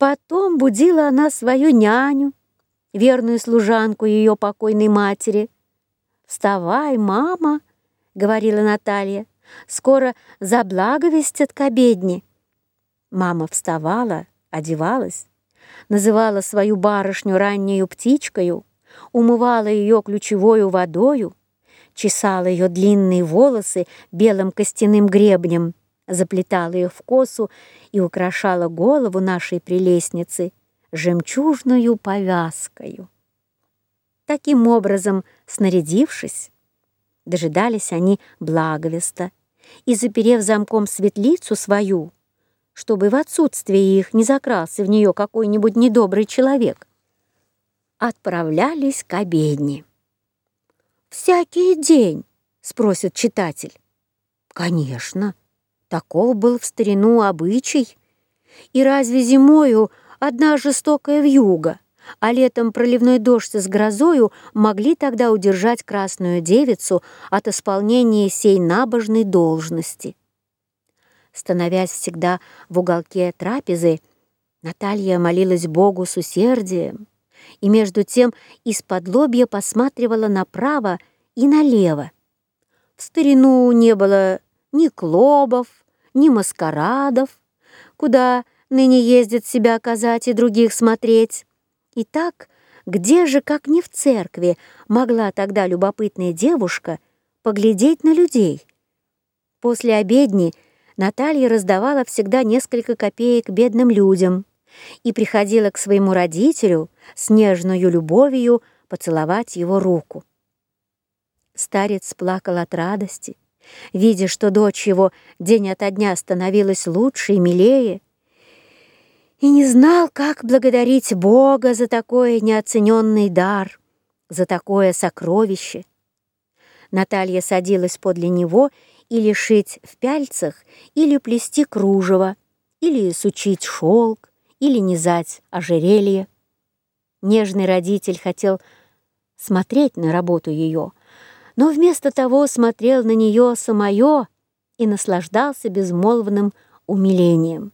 Потом будила она свою няню, верную служанку ее покойной матери. «Вставай, мама!» — говорила Наталья. «Скоро заблаговестят к обедне». Мама вставала, одевалась, называла свою барышню раннею птичкою, умывала ее ключевою водою, чесала ее длинные волосы белым костяным гребнем, заплетала их в косу и украшала голову нашей прелестницы жемчужную повязкою. Таким образом, снарядившись, дожидались они благовеста и, заперев замком светлицу свою, чтобы в отсутствие их не закрался в нее какой-нибудь недобрый человек, отправлялись к обедне. «Всякий день?» — спросит читатель. «Конечно, таков был в старину обычай. И разве зимою одна жестокая вьюга, а летом проливной дождь с грозою могли тогда удержать красную девицу от исполнения сей набожной должности?» Становясь всегда в уголке трапезы, Наталья молилась Богу с усердием, и между тем из-под лобья посматривала направо и налево. В старину не было ни клубов, ни маскарадов, куда ныне ездят себя оказать и других смотреть. И так, где же, как не в церкви, могла тогда любопытная девушка поглядеть на людей? После обедни Наталья раздавала всегда несколько копеек бедным людям и приходила к своему родителю с нежною любовью поцеловать его руку. Старец плакал от радости, видя, что дочь его день ото дня становилась лучше и милее, и не знал, как благодарить Бога за такой неоцененный дар, за такое сокровище. Наталья садилась подле него или шить в пяльцах, или плести кружево, или сучить шелк, или низать ожерелье. Нежный родитель хотел смотреть на работу ее, но вместо того смотрел на нее самое и наслаждался безмолвным умилением.